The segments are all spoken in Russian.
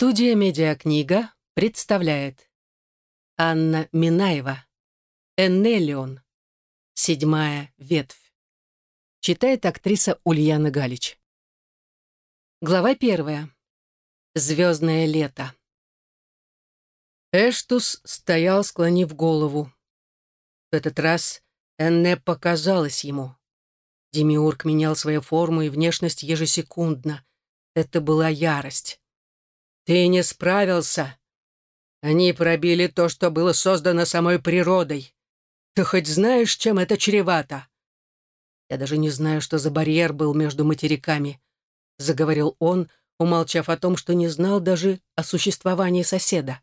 Студия «Медиакнига» представляет Анна Минаева «Эннелион. Седьмая ветвь». Читает актриса Ульяна Галич. Глава первая. Звездное лето. Эштус стоял, склонив голову. В этот раз Энне показалось ему. Демиург менял свою форму и внешность ежесекундно. Это была ярость. «Ты не справился. Они пробили то, что было создано самой природой. Ты хоть знаешь, чем это чревато?» «Я даже не знаю, что за барьер был между материками», — заговорил он, умолчав о том, что не знал даже о существовании соседа.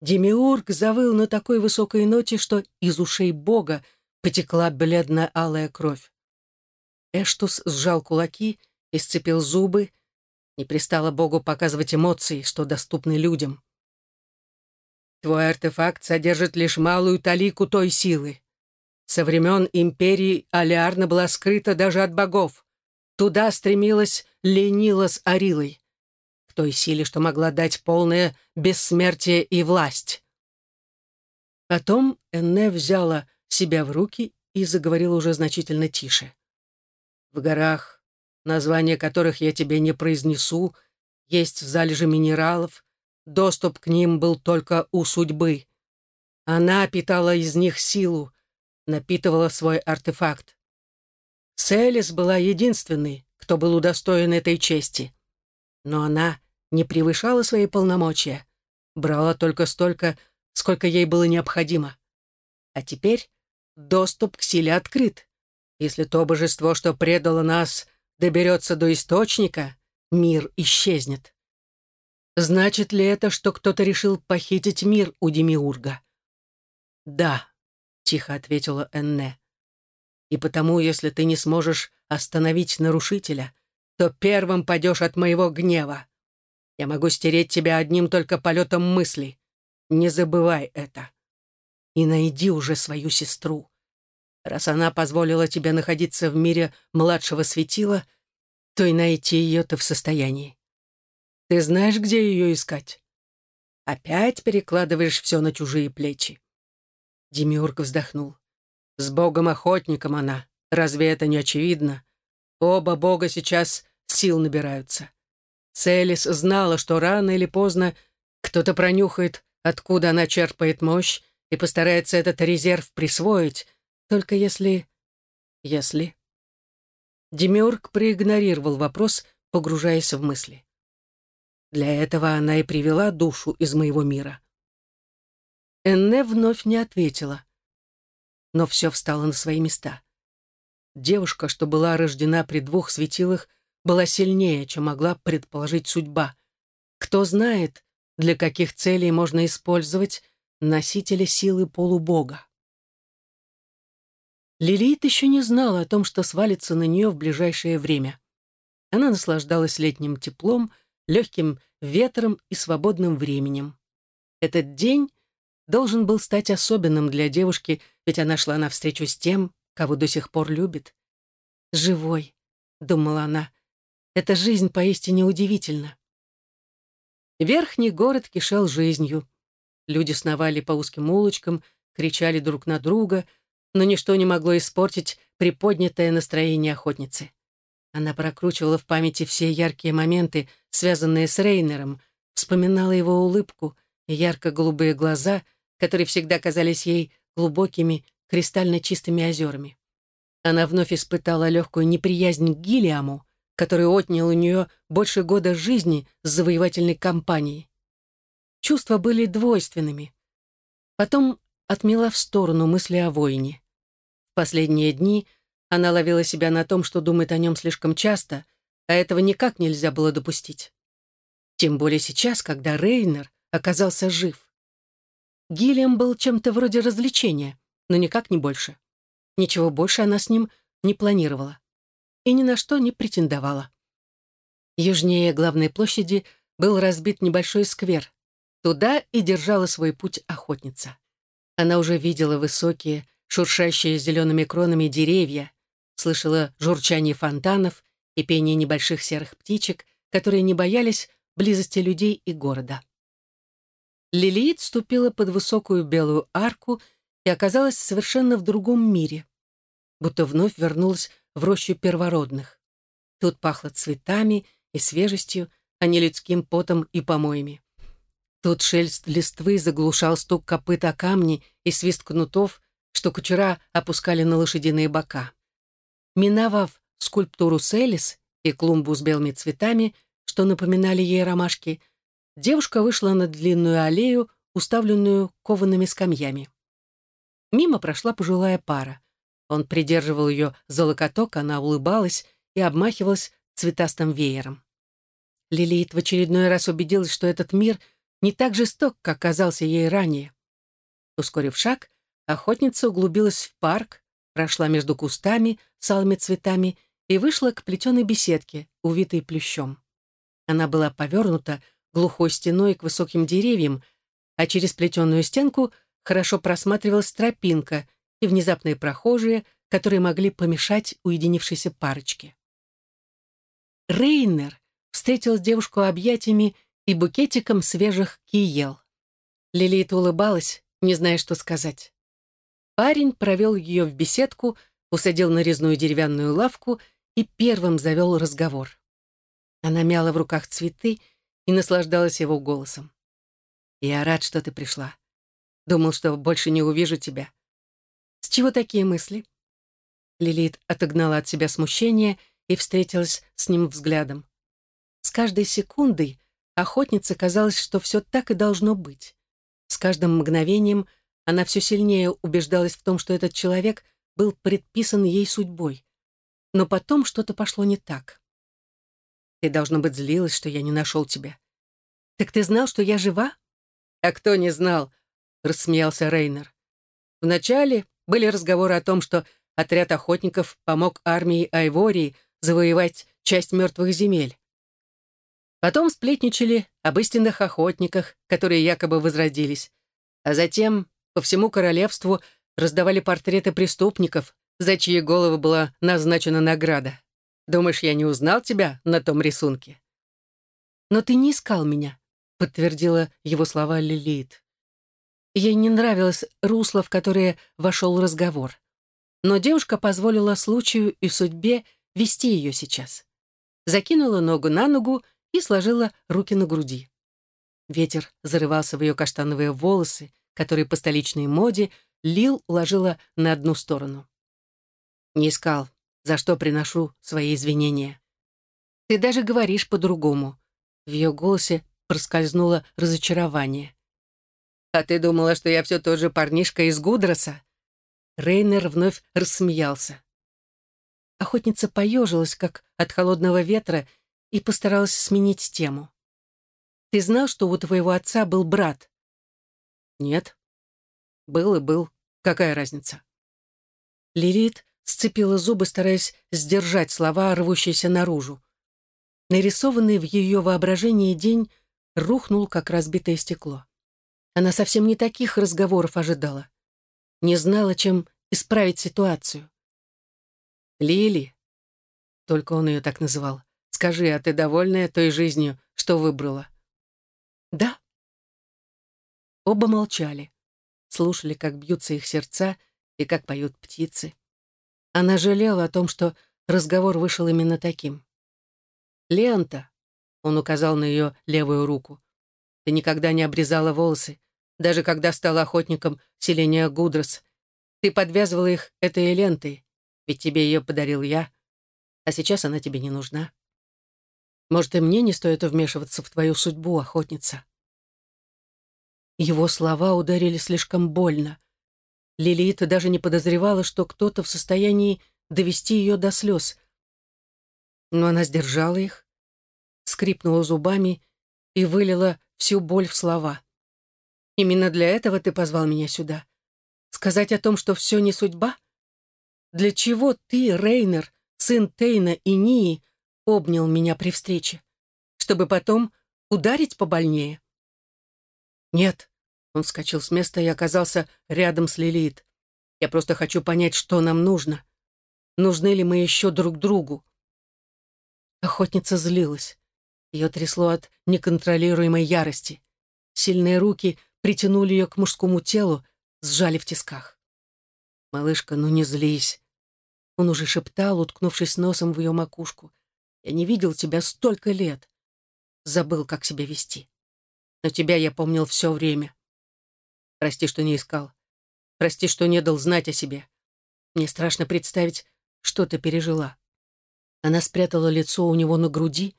Демиург завыл на такой высокой ноте, что из ушей бога потекла бледно-алая кровь. Эштус сжал кулаки и сцепил зубы, не пристало Богу показывать эмоции, что доступны людям. Твой артефакт содержит лишь малую талику той силы. Со времен империи Алиарна была скрыта даже от богов. Туда стремилась Ленила с Арилой, к той силе, что могла дать полное бессмертие и власть. Потом Энне взяла себя в руки и заговорила уже значительно тише. В горах названия которых я тебе не произнесу, есть залежи минералов, доступ к ним был только у судьбы. Она питала из них силу, напитывала свой артефакт. Селис была единственной, кто был удостоен этой чести. Но она не превышала свои полномочия, брала только столько, сколько ей было необходимо. А теперь доступ к силе открыт. Если то божество, что предало нас, доберется до источника, мир исчезнет. Значит ли это, что кто-то решил похитить мир у Демиурга? Да, тихо ответила Энне. И потому, если ты не сможешь остановить нарушителя, то первым падешь от моего гнева. Я могу стереть тебя одним только полетом мысли. Не забывай это. И найди уже свою сестру. Раз она позволила тебе находиться в мире младшего светила, то и найти ее ты в состоянии. Ты знаешь, где ее искать? Опять перекладываешь все на чужие плечи. Демиург вздохнул. С богом-охотником она. Разве это не очевидно? Оба бога сейчас сил набираются. Селис знала, что рано или поздно кто-то пронюхает, откуда она черпает мощь, и постарается этот резерв присвоить, только если... Если... Демиург проигнорировал вопрос, погружаясь в мысли. Для этого она и привела душу из моего мира. Энне вновь не ответила. Но все встало на свои места. Девушка, что была рождена при двух светилах, была сильнее, чем могла предположить судьба. Кто знает, для каких целей можно использовать носителя силы полубога. Лилит еще не знала о том, что свалится на нее в ближайшее время. Она наслаждалась летним теплом, легким ветром и свободным временем. Этот день должен был стать особенным для девушки, ведь она шла навстречу с тем, кого до сих пор любит. «Живой», — думала она, — «эта жизнь поистине удивительна». Верхний город кишел жизнью. Люди сновали по узким улочкам, кричали друг на друга — но ничто не могло испортить приподнятое настроение охотницы. Она прокручивала в памяти все яркие моменты, связанные с Рейнером, вспоминала его улыбку и ярко-голубые глаза, которые всегда казались ей глубокими, кристально чистыми озерами. Она вновь испытала легкую неприязнь к Гиллиаму, который отнял у нее больше года жизни с завоевательной кампанией. Чувства были двойственными. Потом отмела в сторону мысли о войне. В последние дни она ловила себя на том, что думает о нем слишком часто, а этого никак нельзя было допустить. Тем более сейчас, когда Рейнер оказался жив. Гиллиам был чем-то вроде развлечения, но никак не больше. Ничего больше она с ним не планировала. И ни на что не претендовала. Южнее главной площади был разбит небольшой сквер. Туда и держала свой путь охотница. Она уже видела высокие, шуршащие зелеными кронами деревья, слышала журчание фонтанов и пение небольших серых птичек, которые не боялись близости людей и города. Лилит ступила под высокую белую арку и оказалась совершенно в другом мире, будто вновь вернулась в рощу первородных. Тут пахло цветами и свежестью, а не людским потом и помоями. Тут шелест листвы заглушал стук копыт о камни и свист кнутов, что кучера опускали на лошадиные бока. Миновав скульптуру Селис и клумбу с белыми цветами, что напоминали ей ромашки, девушка вышла на длинную аллею, уставленную коваными скамьями. Мимо прошла пожилая пара. Он придерживал ее за локоток, она улыбалась и обмахивалась цветастым веером. Лилит в очередной раз убедилась, что этот мир не так жесток, как казался ей ранее. Ускорив шаг, охотница углубилась в парк, прошла между кустами с алыми цветами и вышла к плетеной беседке, увитой плющом. Она была повернута глухой стеной к высоким деревьям, а через плетеную стенку хорошо просматривалась тропинка и внезапные прохожие, которые могли помешать уединившейся парочке. Рейнер встретил девушку объятиями и букетиком свежих киел. Лилит улыбалась, не зная, что сказать. Парень провел ее в беседку, усадил на резную деревянную лавку и первым завел разговор. Она мяла в руках цветы и наслаждалась его голосом. «Я рад, что ты пришла. Думал, что больше не увижу тебя. С чего такие мысли?» Лилит отогнала от себя смущение и встретилась с ним взглядом. С каждой секундой охотнице казалось, что все так и должно быть. С каждым мгновением она все сильнее убеждалась в том, что этот человек был предписан ей судьбой. Но потом что-то пошло не так. Ты, должно быть, злилась, что я не нашел тебя. Так ты знал, что я жива? А кто не знал? Рассмеялся Рейнер. Вначале были разговоры о том, что отряд охотников помог армии Айвории завоевать часть мертвых земель. Потом сплетничали об истинных охотниках, которые якобы возродились. А затем по всему королевству раздавали портреты преступников, за чьи головы была назначена награда. Думаешь, я не узнал тебя на том рисунке?» «Но ты не искал меня», — подтвердила его слова Лилит. Ей не нравилось русло, в которое вошел разговор. Но девушка позволила случаю и судьбе вести ее сейчас. Закинула ногу на ногу и сложила руки на груди. Ветер зарывался в ее каштановые волосы, которые по столичной моде Лил уложила на одну сторону. «Не искал за что приношу свои извинения. Ты даже говоришь по-другому. В ее голосе проскользнуло разочарование. А ты думала, что я все тот же парнишка из Гудроса? Рейнер вновь рассмеялся. Охотница поежилась, как от холодного ветра, и постаралась сменить тему. «Ты знал, что у твоего отца был брат?» «Нет». «Был и был. Какая разница?» Лилит сцепила зубы, стараясь сдержать слова, рвущиеся наружу. Нарисованный в ее воображении день рухнул, как разбитое стекло. Она совсем не таких разговоров ожидала. Не знала, чем исправить ситуацию. «Лили», — только он ее так называл, — «скажи, а ты довольная той жизнью, что выбрала?» «Да». Оба молчали, слушали, как бьются их сердца и как поют птицы. Она жалела о том, что разговор вышел именно таким. «Лента», — он указал на ее левую руку, — «ты никогда не обрезала волосы, даже когда стала охотником селения Гудрос. Ты подвязывала их этой лентой, ведь тебе ее подарил я, а сейчас она тебе не нужна. Может, и мне не стоит вмешиваться в твою судьбу, охотница?» Его слова ударили слишком больно. Лилита даже не подозревала, что кто-то в состоянии довести ее до слез. Но она сдержала их, скрипнула зубами и вылила всю боль в слова. «Именно для этого ты позвал меня сюда? Сказать о том, что все не судьба? Для чего ты, Рейнер, сын Тейна и Нии, обнял меня при встрече? Чтобы потом ударить побольнее?» «Нет», он вскочил с места и оказался рядом с Лилит. «Я просто хочу понять, что нам нужно. Нужны ли мы еще друг другу?» Охотница злилась. Ее трясло от неконтролируемой ярости. Сильные руки притянули ее к мужскому телу, сжали в тисках. «Малышка, ну не злись!» Он уже шептал, уткнувшись носом в ее макушку. «Я не видел тебя столько лет. Забыл, как себя вести. Но тебя я помнил все время. Прости, что не искал. Прости, что не дал знать о себе. Мне страшно представить, что ты пережила». Она спрятала лицо у него на груди,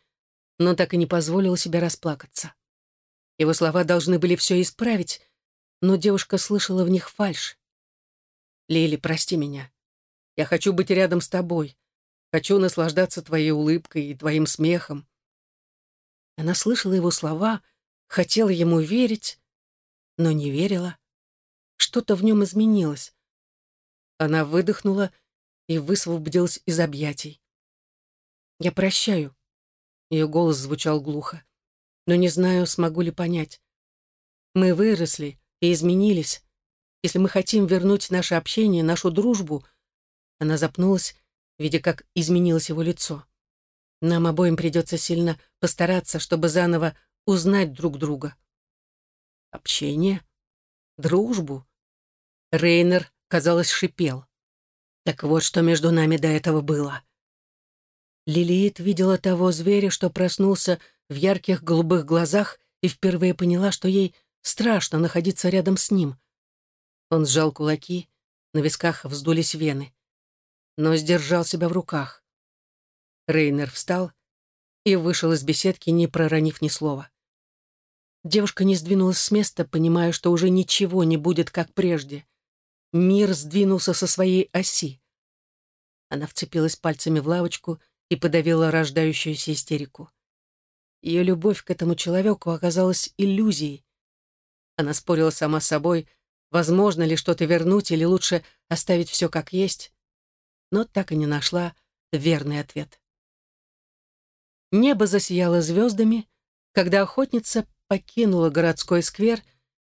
но так и не позволила себе расплакаться. Его слова должны были все исправить, но девушка слышала в них фальшь. «Лили, прости меня. Я хочу быть рядом с тобой. Хочу наслаждаться твоей улыбкой и твоим смехом». Она слышала его слова, хотела ему верить, но не верила. Что-то в нем изменилось. Она выдохнула и высвободилась из объятий. «Я прощаю». Ее голос звучал глухо. «Но не знаю, смогу ли понять. Мы выросли и изменились. Если мы хотим вернуть наше общение, нашу дружбу...» Она запнулась, видя, как изменилось его лицо. «Нам обоим придется сильно постараться, чтобы заново узнать друг друга». «Общение? Дружбу?» Рейнер, казалось, шипел. «Так вот, что между нами до этого было». Лилиит видела того зверя, что проснулся в ярких голубых глазах и впервые поняла, что ей страшно находиться рядом с ним. Он сжал кулаки, на висках вздулись вены, но сдержал себя в руках. Рейнер встал и вышел из беседки, не проронив ни слова. Девушка не сдвинулась с места, понимая, что уже ничего не будет, как прежде. Мир сдвинулся со своей оси. Она вцепилась пальцами в лавочку и подавила рождающуюся истерику. Ее любовь к этому человеку оказалась иллюзией. Она спорила сама с собой, возможно ли что-то вернуть или лучше оставить все как есть, но так и не нашла верный ответ. Небо засияло звездами, когда охотница покинула городской сквер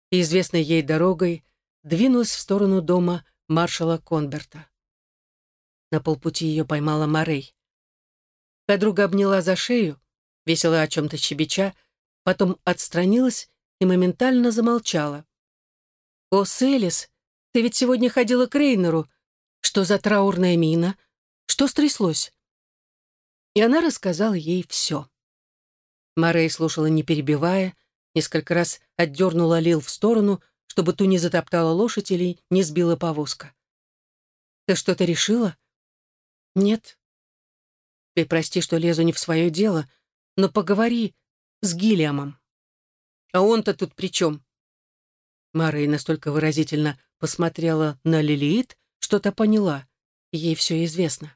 и известной ей дорогой двинулась в сторону дома маршала Конберта. На полпути ее поймала Морей. Подруга обняла за шею, весело о чем-то щебеча, потом отстранилась и моментально замолчала. «О, Селис, ты ведь сегодня ходила к Рейнеру. Что за траурная мина? Что стряслось?» И она рассказала ей все. Морей слушала, не перебивая, несколько раз отдернула Лил в сторону, чтобы ту не затоптала лошадь или не сбила повозка. «Ты что-то решила?» «Нет», ты прости, что лезу не в свое дело, но поговори с Гиллиамом. А он-то тут при чем? Мария настолько выразительно посмотрела на Лилиит, что-то поняла, ей все известно.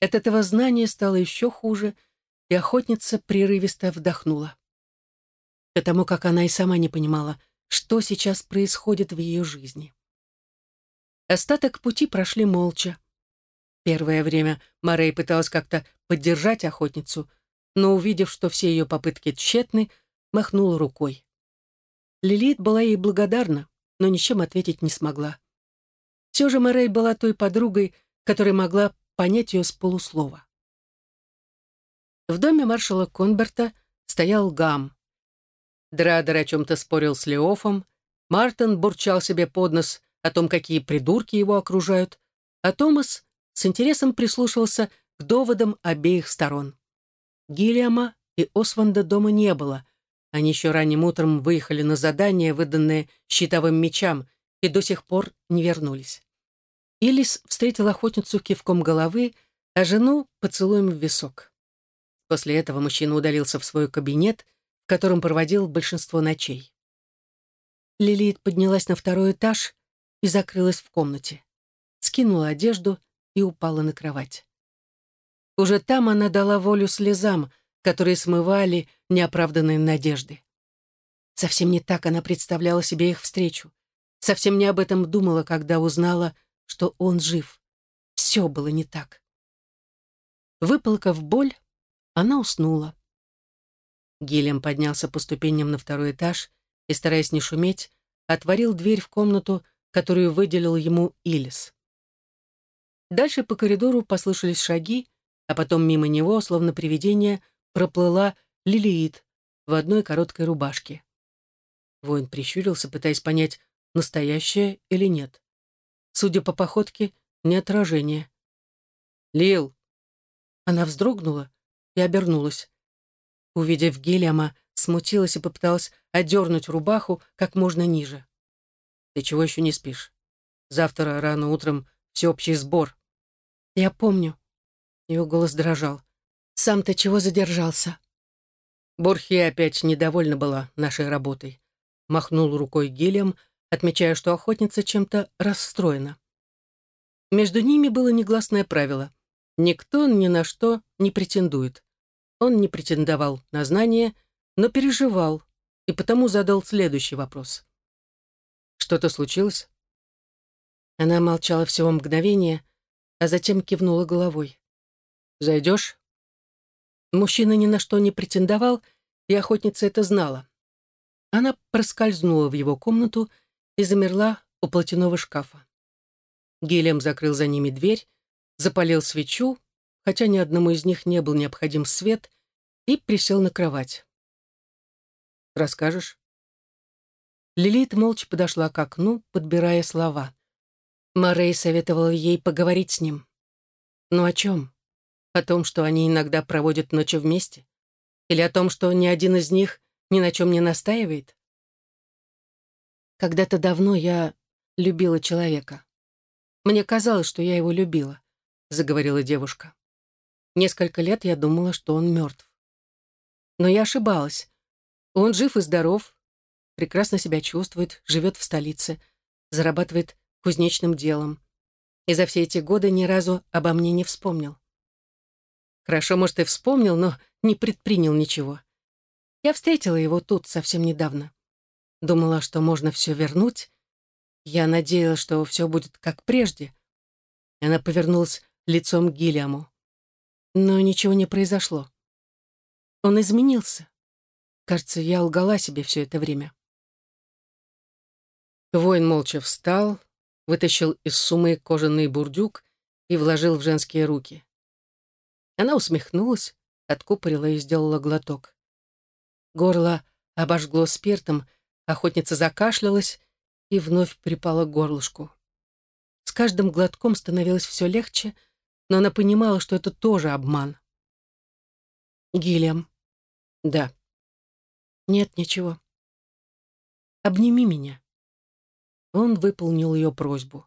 От этого знания стало еще хуже, и охотница прерывисто вдохнула. Потому как она и сама не понимала, что сейчас происходит в ее жизни. Остаток пути прошли молча. Первое время Морей пыталась как-то поддержать охотницу, но, увидев, что все ее попытки тщетны, махнула рукой. Лилит была ей благодарна, но ничем ответить не смогла. Все же Морей была той подругой, которая могла понять ее с полуслова. В доме маршала Конберта стоял Гам. Драдер о чем-то спорил с Леофом, Мартин бурчал себе под нос о том, какие придурки его окружают, а Томас с интересом прислушивался к доводам обеих сторон. Гиллиама и Осванда дома не было. Они еще ранним утром выехали на задание, выданное щитовым мечам, и до сих пор не вернулись. Илис встретил охотницу кивком головы, а жену — поцелуем в висок. После этого мужчина удалился в свой кабинет, в котором проводил большинство ночей. Лилит поднялась на второй этаж и закрылась в комнате. Скинула одежду и упала на кровать. Уже там она дала волю слезам, которые смывали неоправданные надежды. Совсем не так она представляла себе их встречу. Совсем не об этом думала, когда узнала, что он жив. Все было не так. Выполкав боль, она уснула. Гильям поднялся по ступеням на второй этаж и, стараясь не шуметь, отворил дверь в комнату, которую выделил ему Илис. Дальше по коридору послышались шаги, а потом мимо него, словно привидение, проплыла Лилиит в одной короткой рубашке. Воин прищурился, пытаясь понять, настоящее или нет. Судя по походке, не отражение. «Лил!» Она вздрогнула и обернулась. Увидев Гелиама, смутилась и попыталась одернуть рубаху как можно ниже. «Ты чего еще не спишь? Завтра рано утром всеобщий сбор». «Я помню». Его голос дрожал. «Сам-то чего задержался?» Борхия опять недовольна была нашей работой. Махнул рукой Гелиам, отмечая, что охотница чем-то расстроена. Между ними было негласное правило. Никто ни на что не претендует. Он не претендовал на знания, но переживал, и потому задал следующий вопрос. «Что-то случилось?» Она молчала всего мгновение, а затем кивнула головой. «Зайдешь?» Мужчина ни на что не претендовал, и охотница это знала. Она проскользнула в его комнату и замерла у платяного шкафа. Гелем закрыл за ними дверь, запалил свечу, хотя ни одному из них не был необходим свет, и присел на кровать. «Расскажешь?» Лилит молча подошла к окну, подбирая слова. Морей советовал ей поговорить с ним. «Ну о чем? О том, что они иногда проводят ночи вместе? Или о том, что ни один из них ни на чем не настаивает?» Когда-то давно я любила человека. Мне казалось, что я его любила, заговорила девушка. Несколько лет я думала, что он мертв. Но я ошибалась. Он жив и здоров, прекрасно себя чувствует, живет в столице, зарабатывает кузнечным делом. И за все эти годы ни разу обо мне не вспомнил. Хорошо, может, и вспомнил, но не предпринял ничего. Я встретила его тут совсем недавно. Думала, что можно все вернуть. Я надеялась, что все будет как прежде. Она повернулась лицом к Гиллиаму. Но ничего не произошло. Он изменился. Кажется, я лгала себе все это время. Воин молча встал, вытащил из сумы кожаный бурдюк и вложил в женские руки. Она усмехнулась, откупорила и сделала глоток. Горло обожгло спиртом, Охотница закашлялась и вновь припала к горлышку. С каждым глотком становилось все легче, но она понимала, что это тоже обман. «Гильям». «Да». «Нет, ничего». «Обними меня». Он выполнил ее просьбу.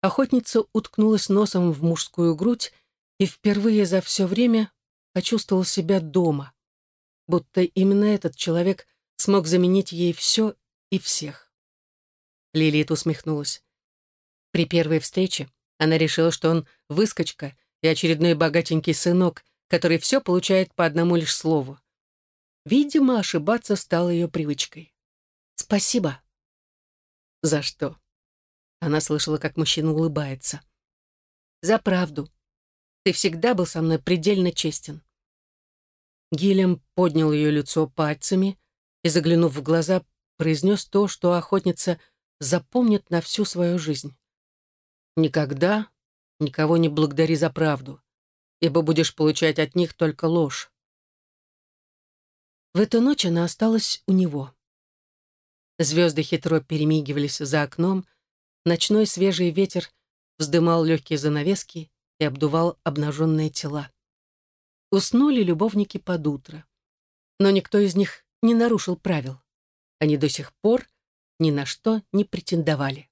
Охотница уткнулась носом в мужскую грудь и впервые за все время почувствовала себя дома, будто именно этот человек смог заменить ей все и всех. Лилит усмехнулась. При первой встрече она решила, что он выскочка и очередной богатенький сынок, который все получает по одному лишь слову. Видимо, ошибаться стало ее привычкой. «Спасибо». «За что?» Она слышала, как мужчина улыбается. «За правду. Ты всегда был со мной предельно честен». Гилем поднял ее лицо пальцами, и, заглянув в глаза, произнес то, что охотница запомнит на всю свою жизнь. «Никогда никого не благодари за правду, ибо будешь получать от них только ложь». В эту ночь она осталась у него. Звезды хитро перемигивались за окном, ночной свежий ветер вздымал легкие занавески и обдувал обнаженные тела. Уснули любовники под утро. Но никто из них не нарушил правил. Они до сих пор ни на что не претендовали.